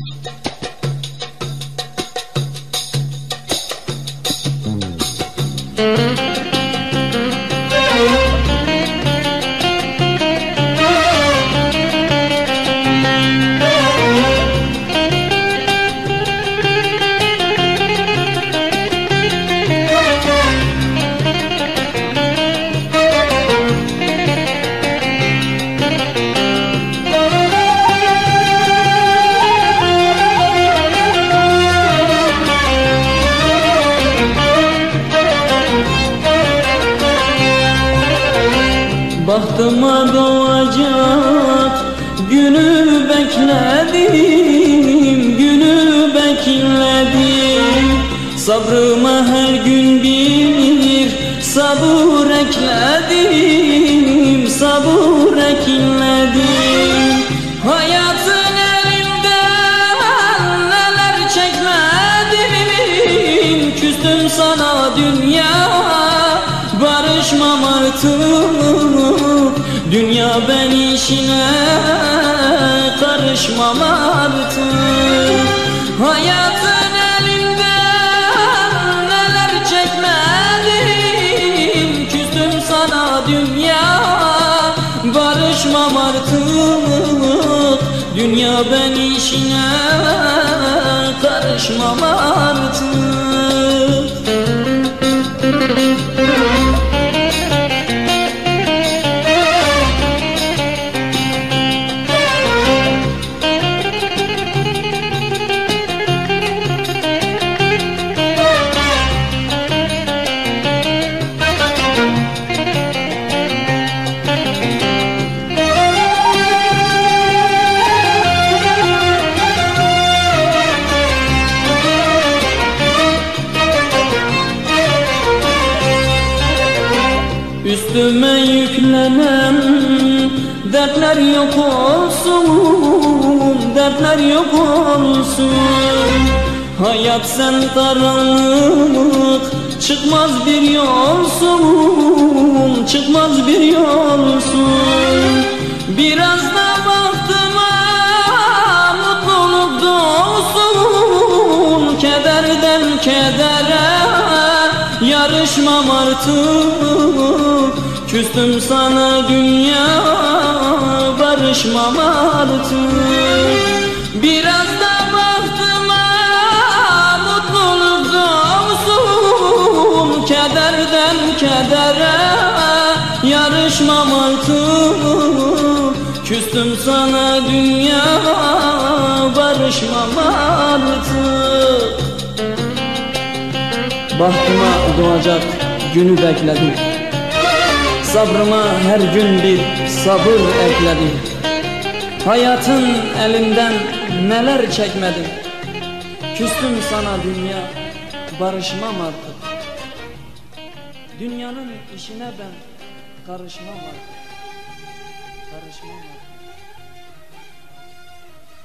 Müzik Bahtıma doğacak günü bekledim Günü bekledim. Sabrıma her gün bir sabır ekledim Sabır ekledim. Hayatın elinden neler çekmedim Küstüm sana dünya barışmam artık Dünya ben işine karışmam artık. Hayatın elinden neler çekmedim Küstüm sana dünya barışmam artık. Dünya ben işine karışmam artık Üstüme yüklenen dertler yok olsun Dertler yok olsun. Hayat sen karanlık Çıkmaz bir yolsun Çıkmaz bir yolsun. Biraz da baktıma Mutluluk doğsun Kederden kedere Yarışmam artık Küstüm sana dünya Barışmam artık. Biraz da baktıma Mutluluk doğsun. Kederden kedere Yarışmam artık. Küstüm sana dünya Barışmam artık. Bahtıma doğacak günü bekledim Sabrıma her gün bir sabır ekledim. Hayatın elinden neler çekmedim. Küstüm sana dünya barışmam artık. Dünyanın işine ben karışmam artık. Karışmam artık